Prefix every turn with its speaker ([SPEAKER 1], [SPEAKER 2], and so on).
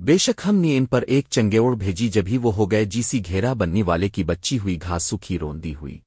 [SPEAKER 1] بے شک ہم نے ان پر ایک چنگیوڑ بھیجی جبھی وہ ہو گئے جیسی گھیرا بننے والے کی بچی ہوئی گھاس سکھی روندی ہوئی۔